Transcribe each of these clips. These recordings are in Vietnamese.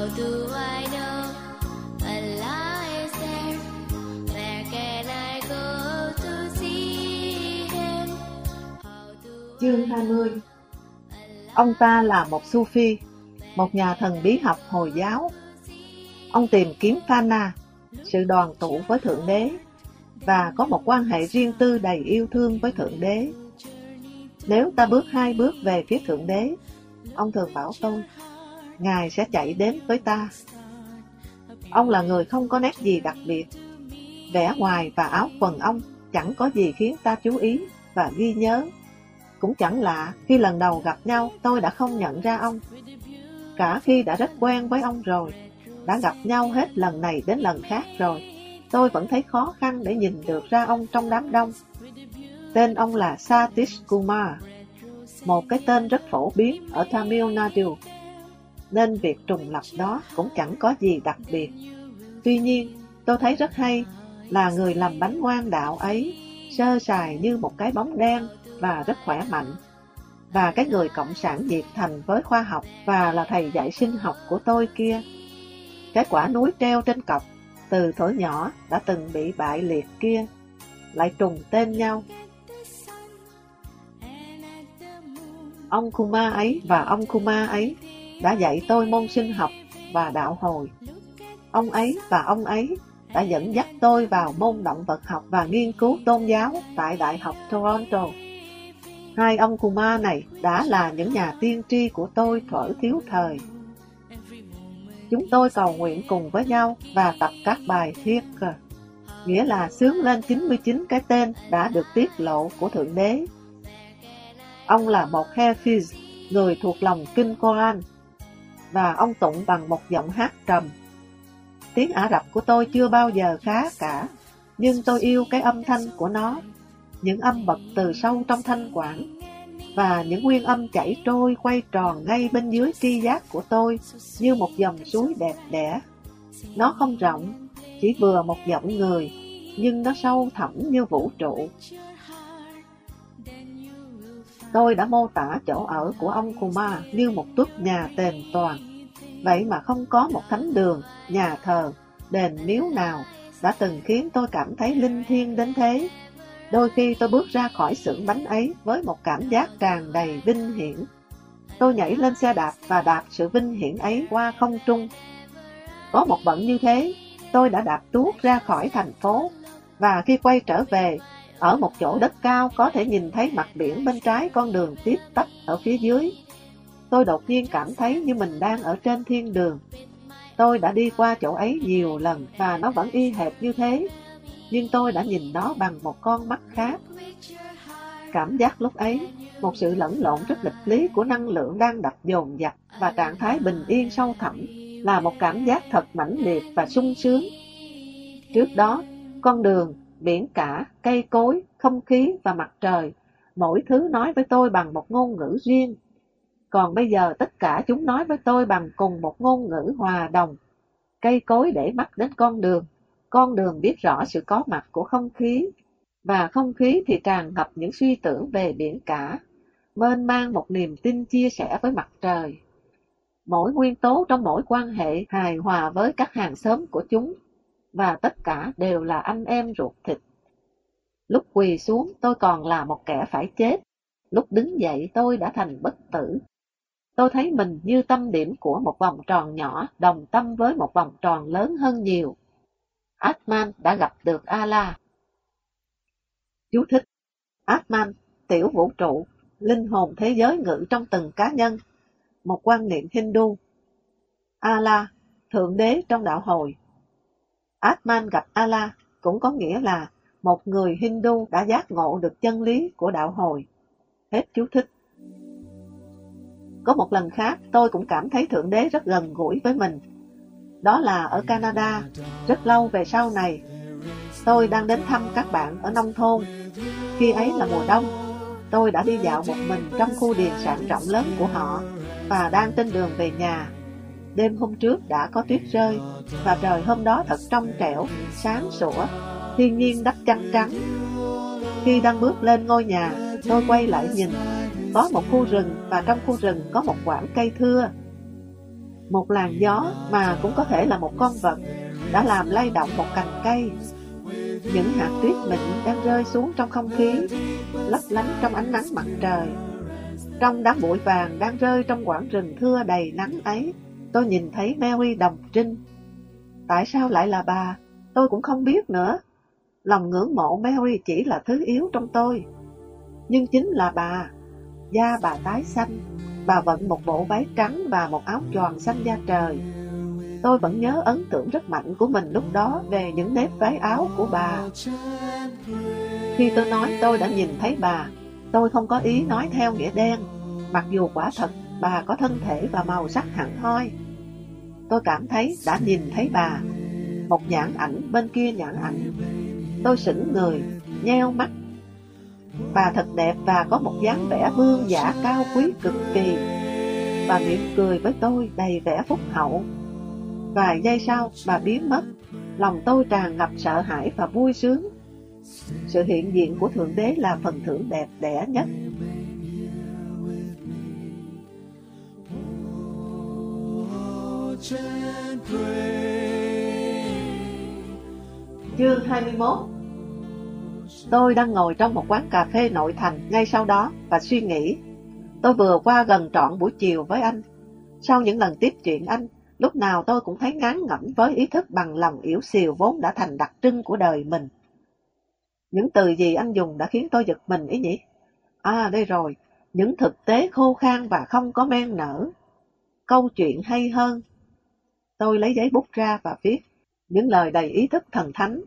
How do I know Allah is there? Where can I go to see Him? How do Chương 20 Ông ta là một Sufi, một nhà thần bí học Hồi giáo. Ông tìm kiếm Fana, sự đoàn tụ với Thượng Đế, và có một quan hệ riêng tư đầy yêu thương với Thượng Đế. Nếu ta bước hai bước về phía Thượng Đế, ông thường bảo tôi, Ngài sẽ chạy đến với ta. Ông là người không có nét gì đặc biệt. Vẻ ngoài và áo quần ông chẳng có gì khiến ta chú ý và ghi nhớ. Cũng chẳng lạ khi lần đầu gặp nhau tôi đã không nhận ra ông. Cả khi đã rất quen với ông rồi, đã gặp nhau hết lần này đến lần khác rồi, tôi vẫn thấy khó khăn để nhìn được ra ông trong đám đông. Tên ông là Satish Kumar, một cái tên rất phổ biến ở Tamil Nadu, nên việc trùng lập đó cũng chẳng có gì đặc biệt. Tuy nhiên, tôi thấy rất hay là người làm bánh ngoan đạo ấy sơ sài như một cái bóng đen và rất khỏe mạnh. Và cái người cộng sản diệt thành với khoa học và là thầy dạy sinh học của tôi kia. Cái quả núi treo trên cọc từ thổi nhỏ đã từng bị bại liệt kia lại trùng tên nhau. Ông Kuma ấy và ông Kuma ấy đã dạy tôi môn sinh học và đạo hồi. Ông ấy và ông ấy đã dẫn dắt tôi vào môn động vật học và nghiên cứu tôn giáo tại Đại học Toronto. Hai ông Kuma này đã là những nhà tiên tri của tôi thuở thiếu thời. Chúng tôi cầu nguyện cùng với nhau và tập các bài thiết nghĩa là sướng lên 99 cái tên đã được tiết lộ của Thượng Đế. Ông là một Hafiz, người thuộc lòng Kinh Koran, và ông tụng bằng một giọng hát trầm. Tiếng Ả Rập của tôi chưa bao giờ khá cả, nhưng tôi yêu cái âm thanh của nó, những âm bật từ sâu trong thanh quản, và những nguyên âm chảy trôi quay tròn ngay bên dưới tri giác của tôi như một dòng suối đẹp đẽ. Nó không rộng, chỉ vừa một giọng người, nhưng nó sâu thẳm như vũ trụ. Tôi đã mô tả chỗ ở của ông Kuma như một tuốt nhà tềm toàn. Vậy mà không có một thánh đường, nhà thờ, đền miếu nào đã từng khiến tôi cảm thấy linh thiêng đến thế. Đôi khi tôi bước ra khỏi xưởng bánh ấy với một cảm giác tràn đầy vinh hiển. Tôi nhảy lên xe đạp và đạp sự vinh hiển ấy qua không trung. Có một bận như thế, tôi đã đạp tuốt ra khỏi thành phố, và khi quay trở về, ở một chỗ đất cao có thể nhìn thấy mặt biển bên trái con đường tiếp tách ở phía dưới. Tôi đột nhiên cảm thấy như mình đang ở trên thiên đường. Tôi đã đi qua chỗ ấy nhiều lần và nó vẫn y hệt như thế, nhưng tôi đã nhìn nó bằng một con mắt khác. Cảm giác lúc ấy, một sự lẫn lộn rất lịch lý của năng lượng đang đập dồn dập và trạng thái bình yên sâu thẳm là một cảm giác thật mãnh liệt và sung sướng. Trước đó, con đường, biển cả, cây cối, không khí và mặt trời, mỗi thứ nói với tôi bằng một ngôn ngữ riêng. Còn bây giờ tất cả chúng nói với tôi bằng cùng một ngôn ngữ hòa đồng. Cây cối để mắt đến con đường, con đường biết rõ sự có mặt của không khí, và không khí thì tràn ngập những suy tưởng về biển cả, mênh mang một niềm tin chia sẻ với mặt trời. Mỗi nguyên tố trong mỗi quan hệ hài hòa với các hàng xóm của chúng, và tất cả đều là anh em ruột thịt. Lúc quỳ xuống tôi còn là một kẻ phải chết, lúc đứng dậy tôi đã thành bất tử. Tôi thấy mình như tâm điểm của một vòng tròn nhỏ đồng tâm với một vòng tròn lớn hơn nhiều. Atman đã gặp được Allah. Chú thích Atman, tiểu vũ trụ, linh hồn thế giới ngự trong từng cá nhân, một quan niệm Hindu. Allah, thượng đế trong đạo hồi. Atman gặp Allah cũng có nghĩa là một người Hindu đã giác ngộ được chân lý của đạo hồi. Hết chú thích. Có một lần khác, tôi cũng cảm thấy Thượng Đế rất gần gũi với mình. Đó là ở Canada, rất lâu về sau này. Tôi đang đến thăm các bạn ở nông thôn. Khi ấy là mùa đông, tôi đã đi dạo một mình trong khu điền sản rộng lớn của họ và đang trên đường về nhà. Đêm hôm trước đã có tuyết rơi và trời hôm đó thật trong trẻo, sáng sủa, thiên nhiên đắp trắng trắng. Khi đang bước lên ngôi nhà, tôi quay lại nhìn, có một khu rừng và trong khu rừng có một quảng cây thưa. Một làn gió mà cũng có thể là một con vật đã làm lay động một cành cây. Những hạt tuyết mịn đang rơi xuống trong không khí, lấp lánh trong ánh nắng mặt trời. Trong đám bụi vàng đang rơi trong quảng rừng thưa đầy nắng ấy, tôi nhìn thấy Mary Đồng Trinh. Tại sao lại là bà? Tôi cũng không biết nữa. Lòng ngưỡng mộ Mary chỉ là thứ yếu trong tôi. Nhưng chính là bà, da bà tái xanh, bà vận một bộ váy trắng và một áo tròn xanh da trời. Tôi vẫn nhớ ấn tượng rất mạnh của mình lúc đó về những nếp váy áo của bà. Khi tôi nói tôi đã nhìn thấy bà, tôi không có ý nói theo nghĩa đen, mặc dù quả thật bà có thân thể và màu sắc hẳn hoi. Tôi cảm thấy đã nhìn thấy bà, một nhãn ảnh bên kia nhãn ảnh. Tôi sững người, nheo mắt. Bà thật đẹp và có một dáng vẻ vương giả cao quý cực kỳ. Bà mỉm cười với tôi đầy vẻ phúc hậu. Vài giây sau, bà biến mất. Lòng tôi tràn ngập sợ hãi và vui sướng. Sự hiện diện của Thượng Đế là phần thưởng đẹp đẽ nhất. Chương 21 Tôi đang ngồi trong một quán cà phê nội thành ngay sau đó và suy nghĩ. Tôi vừa qua gần trọn buổi chiều với anh. Sau những lần tiếp chuyện anh, lúc nào tôi cũng thấy ngán ngẩm với ý thức bằng lòng yếu xìu vốn đã thành đặc trưng của đời mình. Những từ gì anh dùng đã khiến tôi giật mình ý nhỉ? À đây rồi, những thực tế khô khan và không có men nở. Câu chuyện hay hơn. Tôi lấy giấy bút ra và viết những lời đầy ý thức thần thánh,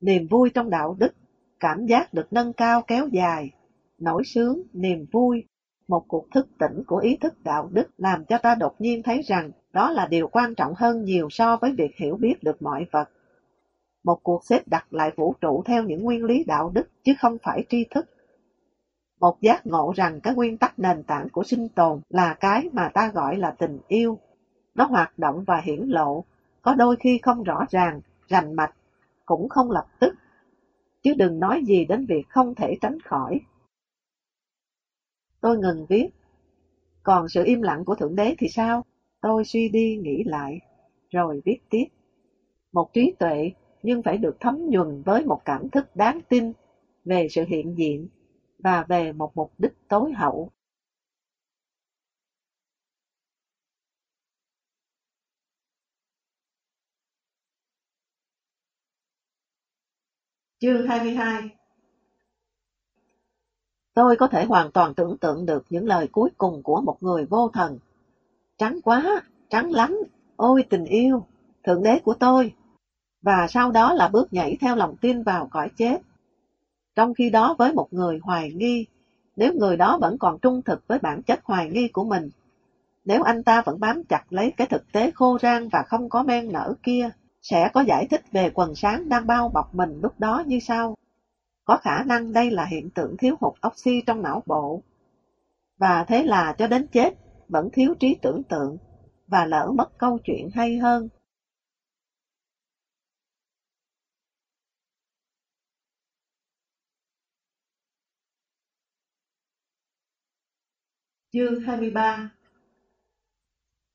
niềm vui trong đạo đức, cảm giác được nâng cao kéo dài, nỗi sướng, niềm vui, một cuộc thức tỉnh của ý thức đạo đức làm cho ta đột nhiên thấy rằng đó là điều quan trọng hơn nhiều so với việc hiểu biết được mọi vật. Một cuộc xếp đặt lại vũ trụ theo những nguyên lý đạo đức chứ không phải tri thức. Một giác ngộ rằng các nguyên tắc nền tảng của sinh tồn là cái mà ta gọi là tình yêu. Nó hoạt động và hiển lộ, có đôi khi không rõ ràng, rành mạch, cũng không lập tức. Chứ đừng nói gì đến việc không thể tránh khỏi. Tôi ngừng viết. Còn sự im lặng của Thượng Đế thì sao? Tôi suy đi nghĩ lại, rồi viết tiếp. Một trí tuệ nhưng phải được thấm nhuần với một cảm thức đáng tin về sự hiện diện và về một mục đích tối hậu. Chương 22 Tôi có thể hoàn toàn tưởng tượng được những lời cuối cùng của một người vô thần. Trắng quá, trắng lắm, ôi tình yêu, thượng đế của tôi. Và sau đó là bước nhảy theo lòng tin vào cõi chết. Trong khi đó với một người hoài nghi, nếu người đó vẫn còn trung thực với bản chất hoài nghi của mình, nếu anh ta vẫn bám chặt lấy cái thực tế khô rang và không có men nở kia, sẽ có giải thích về quần sáng đang bao bọc mình lúc đó như sau. Có khả năng đây là hiện tượng thiếu hụt oxy trong não bộ. Và thế là cho đến chết, vẫn thiếu trí tưởng tượng, và lỡ mất câu chuyện hay hơn. Chương 23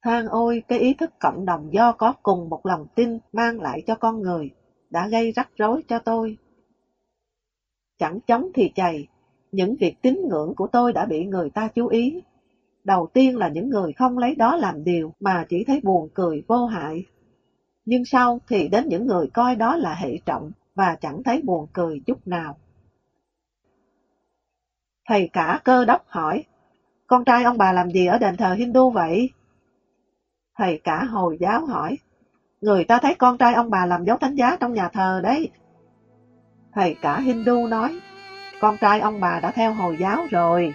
Than ôi, cái ý thức cộng đồng do có cùng một lòng tin mang lại cho con người, đã gây rắc rối cho tôi. Chẳng chống thì chày, những việc tín ngưỡng của tôi đã bị người ta chú ý. Đầu tiên là những người không lấy đó làm điều mà chỉ thấy buồn cười vô hại. Nhưng sau thì đến những người coi đó là hệ trọng và chẳng thấy buồn cười chút nào. Thầy cả cơ đốc hỏi, con trai ông bà làm gì ở đền thờ Hindu vậy? Thầy cả Hồi giáo hỏi, người ta thấy con trai ông bà làm dấu thánh giá trong nhà thờ đấy. Thầy cả Hindu nói, con trai ông bà đã theo Hồi giáo rồi.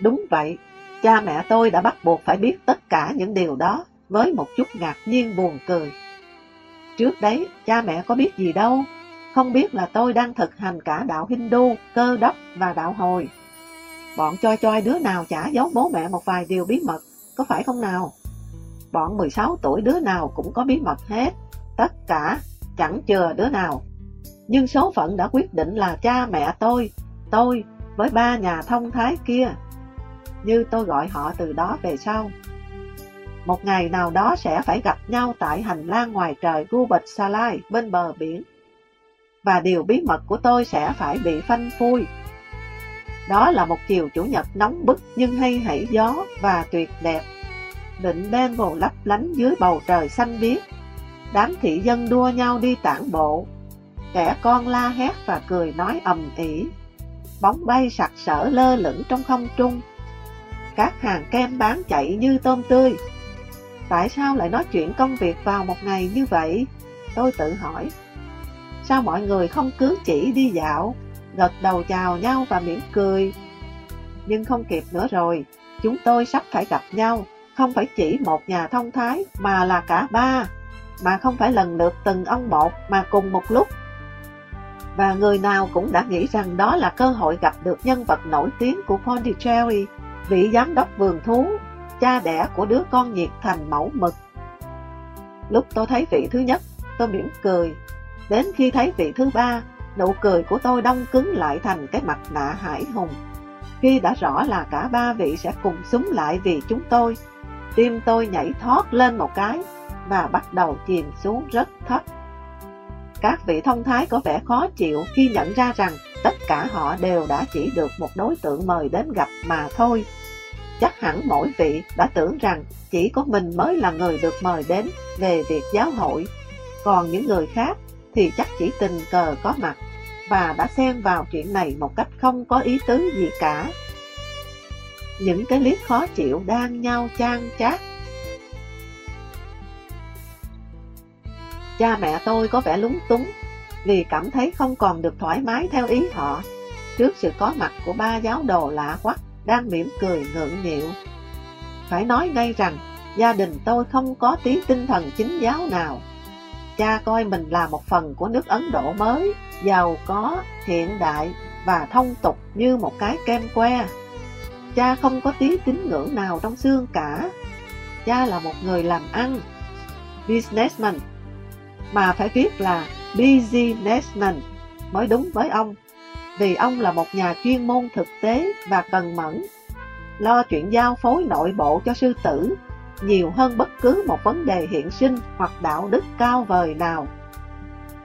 Đúng vậy, cha mẹ tôi đã bắt buộc phải biết tất cả những điều đó với một chút ngạc nhiên buồn cười. Trước đấy, cha mẹ có biết gì đâu, không biết là tôi đang thực hành cả đạo Hindu, cơ đốc và đạo hồi. Bọn choi choi đứa nào chả giấu bố mẹ một vài điều bí mật, có phải không nào? Bọn 16 tuổi đứa nào cũng có bí mật hết, tất cả, chẳng chừa đứa nào. Nhưng số phận đã quyết định là cha mẹ tôi, tôi với ba nhà thông thái kia. như tôi gọi họ từ đó về sau. Một ngày nào đó sẽ phải gặp nhau tại hành lang ngoài trời Gubat Salai bên bờ biển. Và điều bí mật của tôi sẽ phải bị phanh phui. Đó là một chiều chủ nhật nóng bức nhưng hay hảy gió và tuyệt đẹp. Định đen vồ lấp lánh dưới bầu trời xanh biếc. Đám thị dân đua nhau đi tản bộ. Kẻ con la hét và cười nói ầm ĩ. Bóng bay sặc sỡ lơ lửng trong không trung. Các hàng kem bán chạy như tôm tươi Tại sao lại nói chuyện công việc vào một ngày như vậy? Tôi tự hỏi. Sao mọi người không cứ chỉ đi dạo, gật đầu chào nhau và mỉm cười? Nhưng không kịp nữa rồi, chúng tôi sắp phải gặp nhau, không phải chỉ một nhà thông thái mà là cả ba, mà không phải lần lượt từng ông một mà cùng một lúc. Và người nào cũng đã nghĩ rằng đó là cơ hội gặp được nhân vật nổi tiếng của Pondicherry, vị giám đốc vườn thú cha đẻ của đứa con nhiệt thành mẫu mực. Lúc tôi thấy vị thứ nhất, tôi mỉm cười. Đến khi thấy vị thứ ba, nụ cười của tôi đông cứng lại thành cái mặt nạ hải hùng. Khi đã rõ là cả ba vị sẽ cùng súng lại vì chúng tôi, tim tôi nhảy thoát lên một cái và bắt đầu chìm xuống rất thấp. Các vị thông thái có vẻ khó chịu khi nhận ra rằng tất cả họ đều đã chỉ được một đối tượng mời đến gặp mà thôi chắc hẳn mỗi vị đã tưởng rằng chỉ có mình mới là người được mời đến về việc giáo hội, còn những người khác thì chắc chỉ tình cờ có mặt và đã xen vào chuyện này một cách không có ý tứ gì cả. Những cái liếc khó chịu đang nhau chan chát. Cha mẹ tôi có vẻ lúng túng vì cảm thấy không còn được thoải mái theo ý họ trước sự có mặt của ba giáo đồ lạ quắc đang mỉm cười ngượng nghịu. Phải nói ngay rằng, gia đình tôi không có tí tinh thần chính giáo nào. Cha coi mình là một phần của nước Ấn Độ mới, giàu có, hiện đại và thông tục như một cái kem que. Cha không có tí tín ngưỡng nào trong xương cả. Cha là một người làm ăn, businessman, mà phải viết là businessman mới đúng với ông vì ông là một nhà chuyên môn thực tế và cần mẫn, lo chuyện giao phối nội bộ cho sư tử, nhiều hơn bất cứ một vấn đề hiện sinh hoặc đạo đức cao vời nào.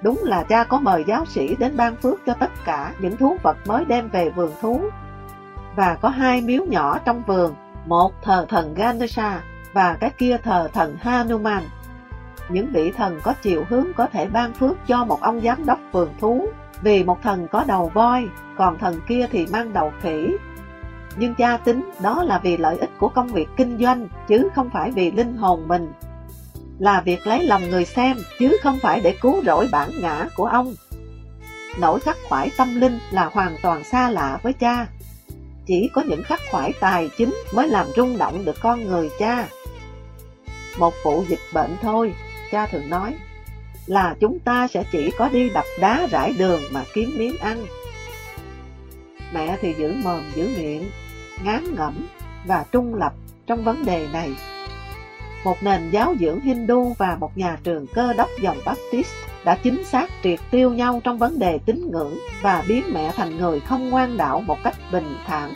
Đúng là cha có mời giáo sĩ đến ban phước cho tất cả những thú vật mới đem về vườn thú. Và có hai miếu nhỏ trong vườn, một thờ thần Ganesha và cái kia thờ thần Hanuman. Những vị thần có chiều hướng có thể ban phước cho một ông giám đốc vườn thú vì một thần có đầu voi, còn thần kia thì mang đầu khỉ. Nhưng cha tính đó là vì lợi ích của công việc kinh doanh, chứ không phải vì linh hồn mình. Là việc lấy lòng người xem, chứ không phải để cứu rỗi bản ngã của ông. Nỗi khắc khoải tâm linh là hoàn toàn xa lạ với cha. Chỉ có những khắc khoải tài chính mới làm rung động được con người cha. Một vụ dịch bệnh thôi, cha thường nói, là chúng ta sẽ chỉ có đi đập đá rải đường mà kiếm miếng ăn. Mẹ thì giữ mồm giữ miệng, ngán ngẩm và trung lập trong vấn đề này. Một nền giáo dưỡng Hindu và một nhà trường cơ đốc dòng Baptist đã chính xác triệt tiêu nhau trong vấn đề tín ngưỡng và biến mẹ thành người không ngoan đạo một cách bình thản.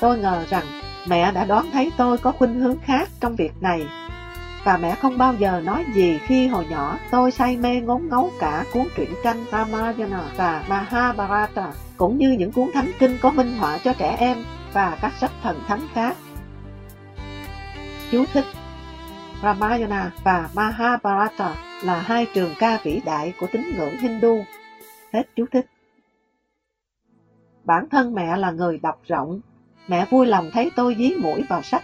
Tôi ngờ rằng mẹ đã đoán thấy tôi có khuynh hướng khác trong việc này và mẹ không bao giờ nói gì khi hồi nhỏ tôi say mê ngốn ngấu cả cuốn truyện tranh Ramayana và Mahabharata, cũng như những cuốn thánh kinh có minh họa cho trẻ em và các sách thần thánh khác. Chú thích Ramayana và Mahabharata là hai trường ca vĩ đại của tín ngưỡng Hindu. Hết chú thích. Bản thân mẹ là người đọc rộng, mẹ vui lòng thấy tôi dí mũi vào sách,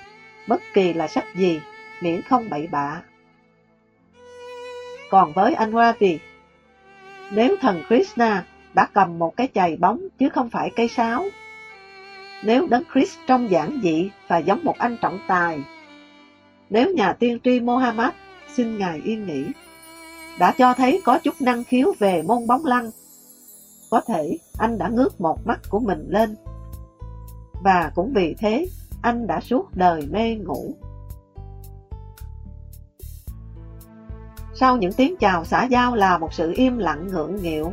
bất kỳ là sách gì miễn không bậy bạ. Còn với anh Ravi, nếu thần Krishna đã cầm một cái chày bóng chứ không phải cây sáo, nếu đấng Christ trong giản dị và giống một anh trọng tài, nếu nhà tiên tri Mohammed, xin Ngài yên nghỉ, đã cho thấy có chút năng khiếu về môn bóng lăn, có thể anh đã ngước một mắt của mình lên. Và cũng vì thế, anh đã suốt đời mê ngủ. Sau những tiếng chào xã giao là một sự im lặng ngượng nghịu.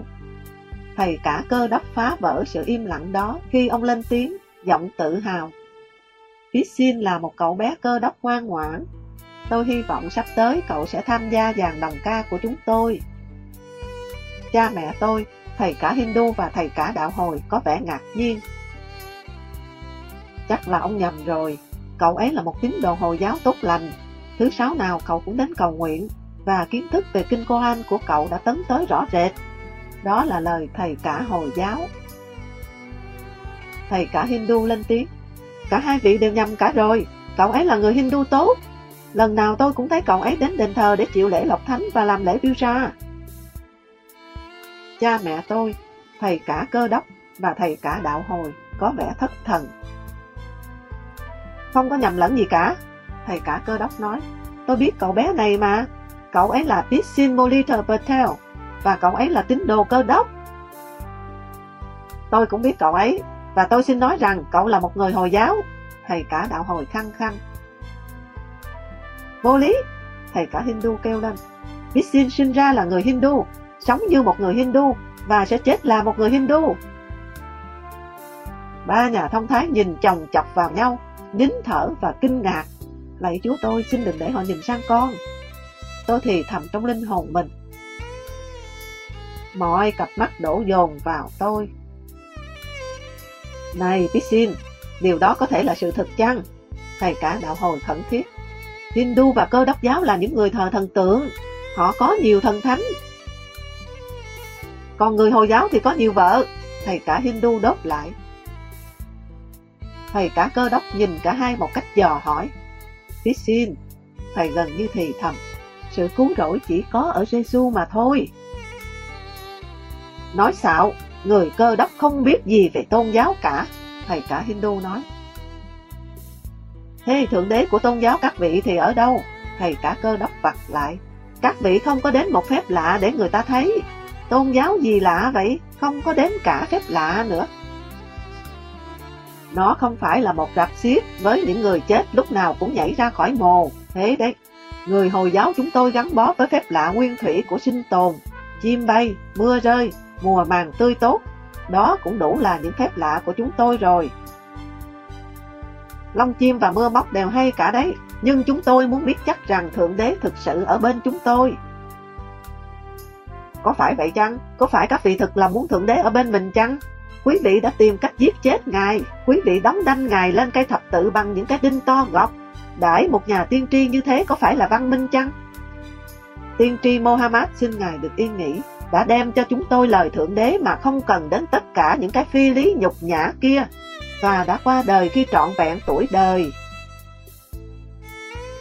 Thầy cả cơ đắp phá vỡ sự im lặng đó khi ông lên tiếng, giọng tự hào. Pissin là một cậu bé cơ đốc ngoan ngoãn. Tôi hy vọng sắp tới cậu sẽ tham gia dàn đồng ca của chúng tôi. Cha mẹ tôi, thầy cả Hindu và thầy cả đạo hồi có vẻ ngạc nhiên. Chắc là ông nhầm rồi, cậu ấy là một tín đồ Hồi giáo tốt lành. Thứ sáu nào cậu cũng đến cầu nguyện, và kiến thức về kinh Koran của cậu đã tấn tới rõ rệt. Đó là lời thầy cả Hồi giáo. Thầy cả Hindu lên tiếng. Cả hai vị đều nhầm cả rồi, cậu ấy là người Hindu tốt. Lần nào tôi cũng thấy cậu ấy đến đền thờ để chịu lễ lộc thánh và làm lễ biêu ra. Cha mẹ tôi, thầy cả cơ đốc và thầy cả đạo hồi có vẻ thất thần. Không có nhầm lẫn gì cả, thầy cả cơ đốc nói. Tôi biết cậu bé này mà, cậu ấy là Pissin Patel và cậu ấy là tín đồ cơ đốc. Tôi cũng biết cậu ấy và tôi xin nói rằng cậu là một người Hồi giáo, thầy cả đạo hồi khăng khăng. Vô lý, thầy cả Hindu kêu lên. Pissin sinh ra là người Hindu, sống như một người Hindu và sẽ chết là một người Hindu. Ba nhà thông thái nhìn chồng chọc vào nhau, nín thở và kinh ngạc. Lạy chúa tôi xin đừng để họ nhìn sang con. Tôi thì thầm trong linh hồn mình. Mọi cặp mắt đổ dồn vào tôi. Này Pissin, điều đó có thể là sự thật chăng? Thầy cả đạo hồi khẩn thiết. Hindu và cơ đốc giáo là những người thờ thần tượng. Họ có nhiều thần thánh. Còn người Hồi giáo thì có nhiều vợ. Thầy cả Hindu đốt lại. Thầy cả cơ đốc nhìn cả hai một cách dò hỏi. Pissin, thầy gần như thì thầm. Sự cứu rỗi chỉ có ở Giêsu mà thôi. Nói xạo, người cơ đốc không biết gì về tôn giáo cả, thầy cả Hindu nói. Thế thượng đế của tôn giáo các vị thì ở đâu? Thầy cả cơ đốc vặt lại. Các vị không có đến một phép lạ để người ta thấy. Tôn giáo gì lạ vậy? Không có đến cả phép lạ nữa. Nó không phải là một rạp xiết với những người chết lúc nào cũng nhảy ra khỏi mồ. Thế đấy, người Hồi giáo chúng tôi gắn bó với phép lạ nguyên thủy của sinh tồn. Chim bay, mưa rơi, mùa màng tươi tốt. Đó cũng đủ là những phép lạ của chúng tôi rồi. Long chim và mưa móc đều hay cả đấy, nhưng chúng tôi muốn biết chắc rằng Thượng Đế thực sự ở bên chúng tôi. Có phải vậy chăng? Có phải các vị thực là muốn Thượng Đế ở bên mình chăng? Quý vị đã tìm cách giết chết Ngài, quý vị đóng đanh Ngài lên cây thập tự bằng những cái đinh to gọt. Đãi một nhà tiên tri như thế có phải là văn minh chăng? Tiên tri Mohammed xin Ngài được yên nghỉ, đã đem cho chúng tôi lời Thượng Đế mà không cần đến tất cả những cái phi lý nhục nhã kia, và đã qua đời khi trọn vẹn tuổi đời.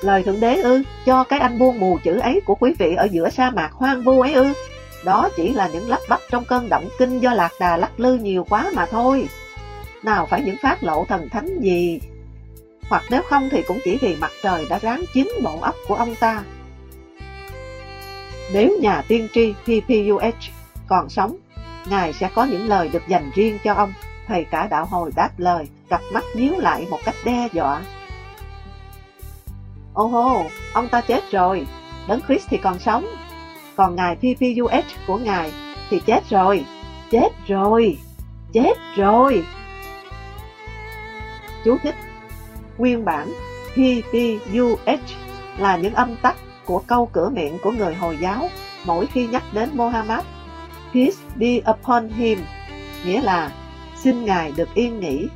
Lời Thượng Đế ư, cho cái anh buông mù chữ ấy của quý vị ở giữa sa mạc hoang vu ấy ư, đó chỉ là những lắp bắp trong cơn động kinh do lạc đà lắc lư nhiều quá mà thôi. Nào phải những phát lộ thần thánh gì. Hoặc nếu không thì cũng chỉ vì mặt trời đã ráng chín bộ óc của ông ta. Nếu nhà tiên tri PPUH còn sống, Ngài sẽ có những lời được dành riêng cho ông. Thầy cả đạo hồi đáp lời, cặp mắt nhíu lại một cách đe dọa. Ô hô, ông ta chết rồi, Đấng Christ thì còn sống, còn ngài PPUH của ngài thì chết rồi, chết rồi, chết rồi. Chú thích Nguyên bản PPUH là những âm tắc của câu cửa miệng của người Hồi giáo mỗi khi nhắc đến Muhammad. Peace be upon him, nghĩa là xin Ngài được yên nghỉ.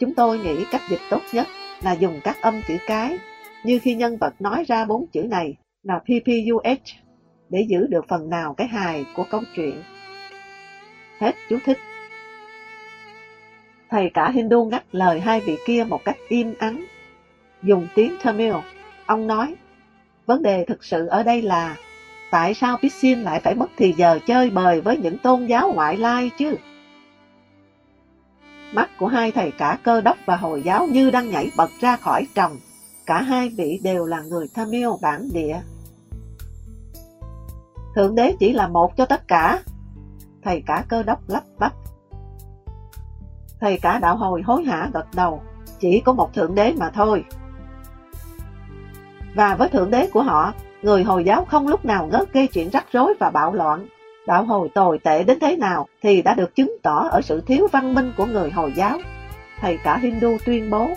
Chúng tôi nghĩ cách dịch tốt nhất là dùng các âm chữ cái, như khi nhân vật nói ra bốn chữ này là PPUH để giữ được phần nào cái hài của câu chuyện. Hết chú thích. Thầy cả Hindu ngắt lời hai vị kia một cách im ắng. Dùng tiếng Tamil, ông nói, vấn đề thực sự ở đây là tại sao Pissin lại phải mất thì giờ chơi bời với những tôn giáo ngoại lai chứ? Mắt của hai thầy cả cơ đốc và Hồi giáo như đang nhảy bật ra khỏi tròng. Cả hai vị đều là người Tamil bản địa. Thượng đế chỉ là một cho tất cả. Thầy cả cơ đốc lắp bắp. Thầy cả đạo hồi hối hả gật đầu, chỉ có một thượng đế mà thôi. Và với thượng đế của họ, người Hồi giáo không lúc nào ngớt gây chuyện rắc rối và bạo loạn. Đạo hồi tồi tệ đến thế nào thì đã được chứng tỏ ở sự thiếu văn minh của người Hồi giáo. Thầy cả Hindu tuyên bố.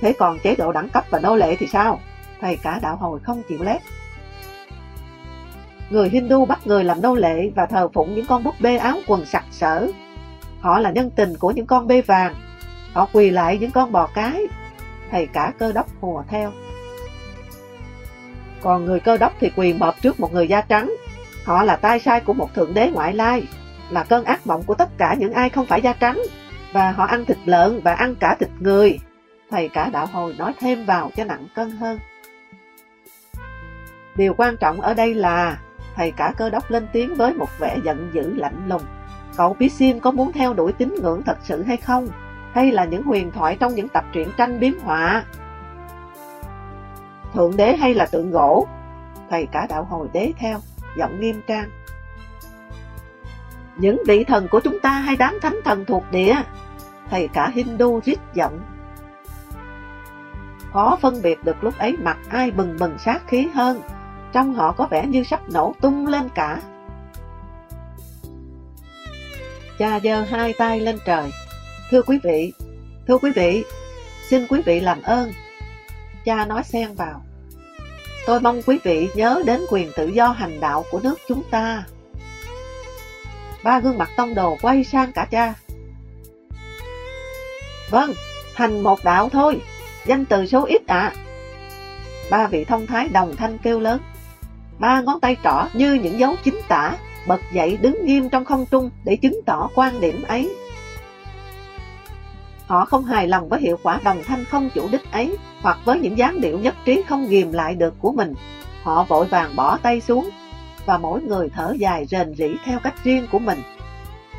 Thế còn chế độ đẳng cấp và nô lệ thì sao? Thầy cả đạo hồi không chịu lép. Người Hindu bắt người làm nô lệ và thờ phụng những con búp bê áo quần sặc sỡ. Họ là nhân tình của những con bê vàng. Họ quỳ lại những con bò cái. Thầy cả cơ đốc hùa theo. Còn người cơ đốc thì quỳ mọp trước một người da trắng. Họ là tai sai của một thượng đế ngoại lai, là cơn ác mộng của tất cả những ai không phải da trắng. Và họ ăn thịt lợn và ăn cả thịt người. Thầy cả đạo hồi nói thêm vào cho nặng cân hơn. Điều quan trọng ở đây là thầy cả cơ đốc lên tiếng với một vẻ giận dữ lạnh lùng. Cậu Piscin có muốn theo đuổi tín ngưỡng thật sự hay không? Hay là những huyền thoại trong những tập truyện tranh biếm họa? Thượng đế hay là tượng gỗ? Thầy cả đạo hồi đế theo, giọng nghiêm trang. Những vị thần của chúng ta hay đám thánh thần thuộc địa? Thầy cả Hindu rít giọng. Khó phân biệt được lúc ấy mặt ai bừng bừng sát khí hơn, trong họ có vẻ như sắp nổ tung lên cả. Cha giơ hai tay lên trời. Thưa quý vị, thưa quý vị, xin quý vị làm ơn. Cha nói xen vào. Tôi mong quý vị nhớ đến quyền tự do hành đạo của nước chúng ta. Ba gương mặt tông đồ quay sang cả cha. Vâng, hành một đạo thôi, danh từ số ít ạ. Ba vị thông thái đồng thanh kêu lớn. Ba ngón tay trỏ như những dấu chính tả, bật dậy đứng nghiêm trong không trung để chứng tỏ quan điểm ấy. Họ không hài lòng với hiệu quả đồng thanh không chủ đích ấy, hoặc với những dáng điệu nhất trí không ghiềm lại được của mình. Họ vội vàng bỏ tay xuống, và mỗi người thở dài rền rỉ theo cách riêng của mình.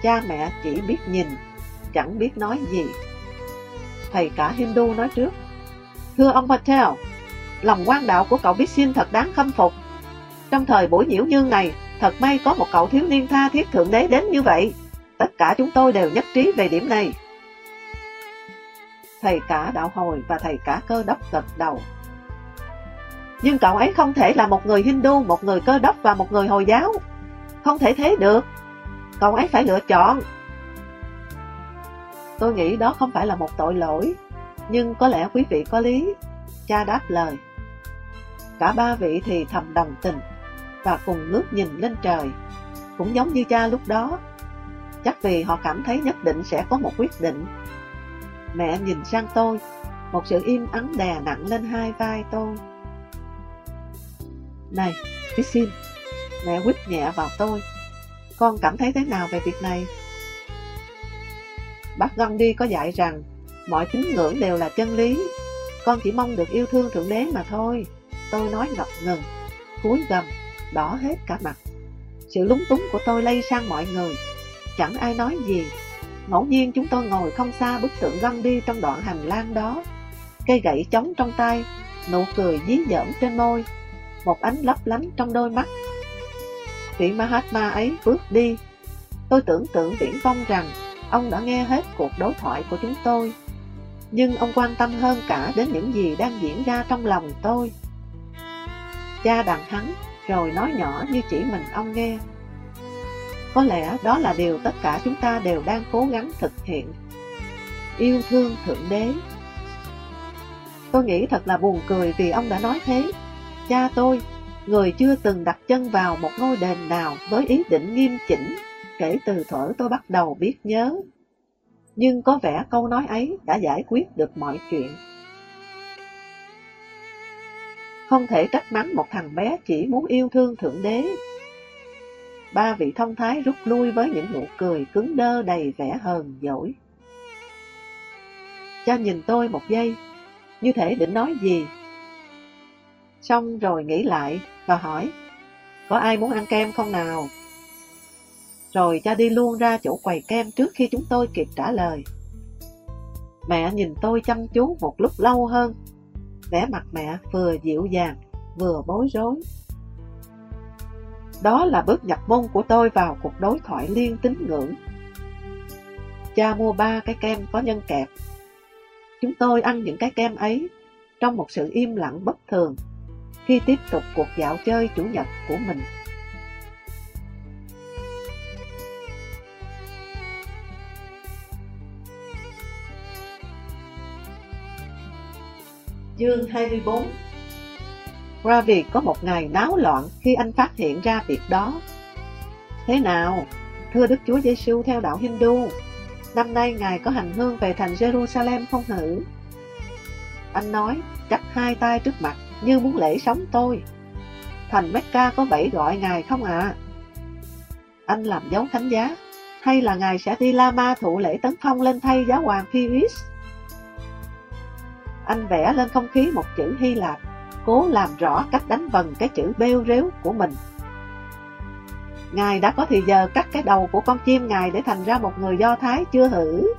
Cha mẹ chỉ biết nhìn, chẳng biết nói gì. Thầy cả Hindu nói trước, Thưa ông Patel, lòng quan đạo của cậu biết xin thật đáng khâm phục. Trong thời buổi nhiễu như này, thật may có một cậu thiếu niên tha thiết thượng đế đến như vậy. Tất cả chúng tôi đều nhất trí về điểm này. Thầy cả đạo hồi và thầy cả cơ đốc gật đầu. Nhưng cậu ấy không thể là một người Hindu, một người cơ đốc và một người Hồi giáo. Không thể thế được. Cậu ấy phải lựa chọn. Tôi nghĩ đó không phải là một tội lỗi, nhưng có lẽ quý vị có lý. Cha đáp lời. Cả ba vị thì thầm đồng tình và cùng ngước nhìn lên trời, cũng giống như cha lúc đó. Chắc vì họ cảm thấy nhất định sẽ có một quyết định. Mẹ nhìn sang tôi, một sự im ắng đè nặng lên hai vai tôi. Này, Christine, mẹ quýt nhẹ vào tôi. Con cảm thấy thế nào về việc này? Bác Gandhi có dạy rằng mọi tín ngưỡng đều là chân lý. Con chỉ mong được yêu thương Thượng Đế mà thôi. Tôi nói ngập ngừng, cúi gầm, đỏ hết cả mặt. Sự lúng túng của tôi lây sang mọi người. Chẳng ai nói gì. Ngẫu nhiên chúng tôi ngồi không xa bức tượng Gandhi trong đoạn hành lang đó. Cây gậy chống trong tay, nụ cười dí dỏm trên môi, một ánh lấp lánh trong đôi mắt. Vị Mahatma ấy bước đi. Tôi tưởng tượng viễn vong rằng ông đã nghe hết cuộc đối thoại của chúng tôi. Nhưng ông quan tâm hơn cả đến những gì đang diễn ra trong lòng tôi. Cha đàn hắn, rồi nói nhỏ như chỉ mình ông nghe. Có lẽ đó là điều tất cả chúng ta đều đang cố gắng thực hiện. Yêu thương Thượng Đế. Tôi nghĩ thật là buồn cười vì ông đã nói thế. Cha tôi, người chưa từng đặt chân vào một ngôi đền nào với ý định nghiêm chỉnh kể từ thuở tôi bắt đầu biết nhớ. Nhưng có vẻ câu nói ấy đã giải quyết được mọi chuyện. Không thể trách mắng một thằng bé chỉ muốn yêu thương Thượng Đế. Ba vị thông thái rút lui với những nụ cười cứng đơ đầy vẻ hờn dỗi. Cha nhìn tôi một giây, như thể định nói gì. Xong rồi nghĩ lại và hỏi, có ai muốn ăn kem không nào? Rồi cha đi luôn ra chỗ quầy kem trước khi chúng tôi kịp trả lời. Mẹ nhìn tôi chăm chú một lúc lâu hơn. Vẻ mặt mẹ vừa dịu dàng, vừa bối rối. Đó là bước nhập môn của tôi vào cuộc đối thoại liên tín ngưỡng. Cha mua ba cái kem có nhân kẹp. Chúng tôi ăn những cái kem ấy trong một sự im lặng bất thường khi tiếp tục cuộc dạo chơi chủ nhật của mình. Chương 24 Ravi có một ngày náo loạn khi anh phát hiện ra việc đó. Thế nào? Thưa Đức Chúa Giêsu theo đạo Hindu, năm nay Ngài có hành hương về thành Jerusalem không hử? Anh nói, chắp hai tay trước mặt như muốn lễ sống tôi. Thành Mecca có bảy gọi Ngài không ạ? À? Anh làm dấu thánh giá, hay là Ngài sẽ đi La Ma thụ lễ tấn phong lên thay giáo hoàng Pius? Anh vẽ lên không khí một chữ Hy Lạp, cố làm rõ cách đánh vần cái chữ bêu rếu của mình. Ngài đã có thì giờ cắt cái đầu của con chim Ngài để thành ra một người Do Thái chưa hử.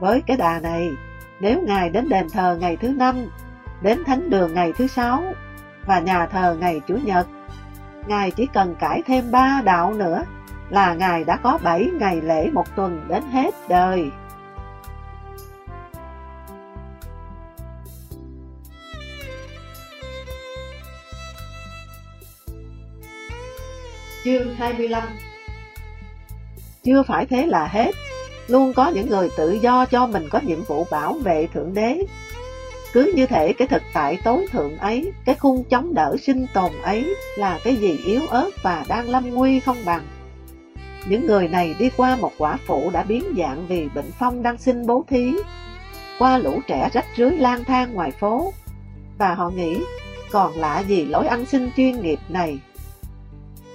Với cái đà này, nếu Ngài đến đền thờ ngày thứ năm, đến thánh đường ngày thứ sáu và nhà thờ ngày Chủ nhật, Ngài chỉ cần cải thêm ba đạo nữa là Ngài đã có bảy ngày lễ một tuần đến hết đời. Chương 25 Chưa phải thế là hết, luôn có những người tự do cho mình có nhiệm vụ bảo vệ Thượng Đế. Cứ như thể cái thực tại tối thượng ấy, cái khung chống đỡ sinh tồn ấy là cái gì yếu ớt và đang lâm nguy không bằng. Những người này đi qua một quả phụ đã biến dạng vì bệnh phong đang sinh bố thí, qua lũ trẻ rách rưới lang thang ngoài phố, và họ nghĩ còn lạ gì lối ăn xin chuyên nghiệp này?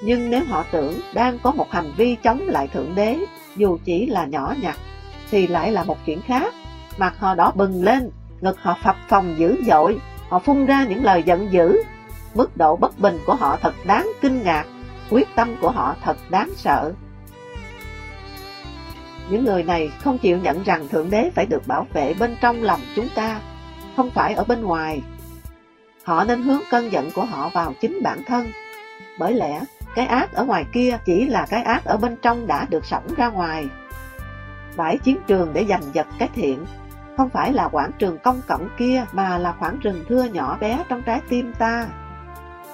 Nhưng nếu họ tưởng đang có một hành vi chống lại Thượng Đế, dù chỉ là nhỏ nhặt, thì lại là một chuyện khác. Mặt họ đỏ bừng lên, ngực họ phập phồng dữ dội, họ phun ra những lời giận dữ. Mức độ bất bình của họ thật đáng kinh ngạc, quyết tâm của họ thật đáng sợ. Những người này không chịu nhận rằng Thượng Đế phải được bảo vệ bên trong lòng chúng ta, không phải ở bên ngoài. Họ nên hướng cơn giận của họ vào chính bản thân. Bởi lẽ, cái ác ở ngoài kia chỉ là cái ác ở bên trong đã được sẵn ra ngoài. Bãi chiến trường để giành giật cái thiện, không phải là quảng trường công cộng kia mà là khoảng rừng thưa nhỏ bé trong trái tim ta.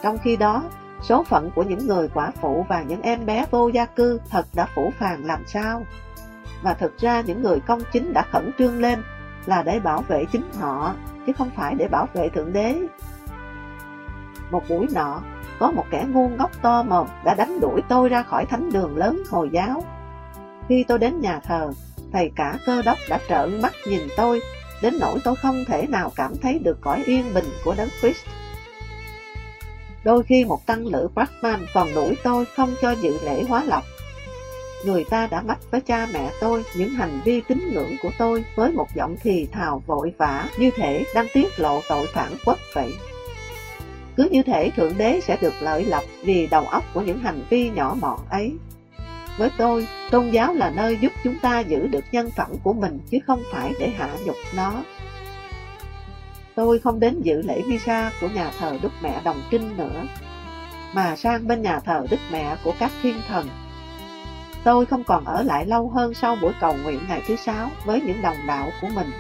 Trong khi đó, số phận của những người quả phụ và những em bé vô gia cư thật đã phủ phàng làm sao. Và thực ra những người công chính đã khẩn trương lên là để bảo vệ chính họ, chứ không phải để bảo vệ Thượng Đế. Một buổi nọ, có một kẻ ngu ngốc to mồm đã đánh đuổi tôi ra khỏi thánh đường lớn Hồi giáo. Khi tôi đến nhà thờ, thầy cả cơ đốc đã trợn mắt nhìn tôi, đến nỗi tôi không thể nào cảm thấy được cõi yên bình của đấng Christ. Đôi khi một tăng lữ Brahman còn đuổi tôi không cho dự lễ hóa lọc. Người ta đã mách với cha mẹ tôi những hành vi tín ngưỡng của tôi với một giọng thì thào vội vã như thể đang tiết lộ tội phản quốc vậy. Cứ như thể Thượng Đế sẽ được lợi lộc vì đầu óc của những hành vi nhỏ mọn ấy. Với tôi, tôn giáo là nơi giúp chúng ta giữ được nhân phẩm của mình chứ không phải để hạ nhục nó. Tôi không đến dự lễ visa của nhà thờ Đức Mẹ Đồng Trinh nữa, mà sang bên nhà thờ Đức Mẹ của các thiên thần. Tôi không còn ở lại lâu hơn sau buổi cầu nguyện ngày thứ sáu với những đồng đạo của mình.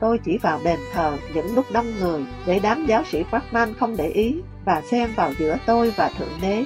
Tôi chỉ vào đền thờ những lúc đông người, để đám giáo sĩ Brahman không để ý, và xen vào giữa tôi và Thượng Đế.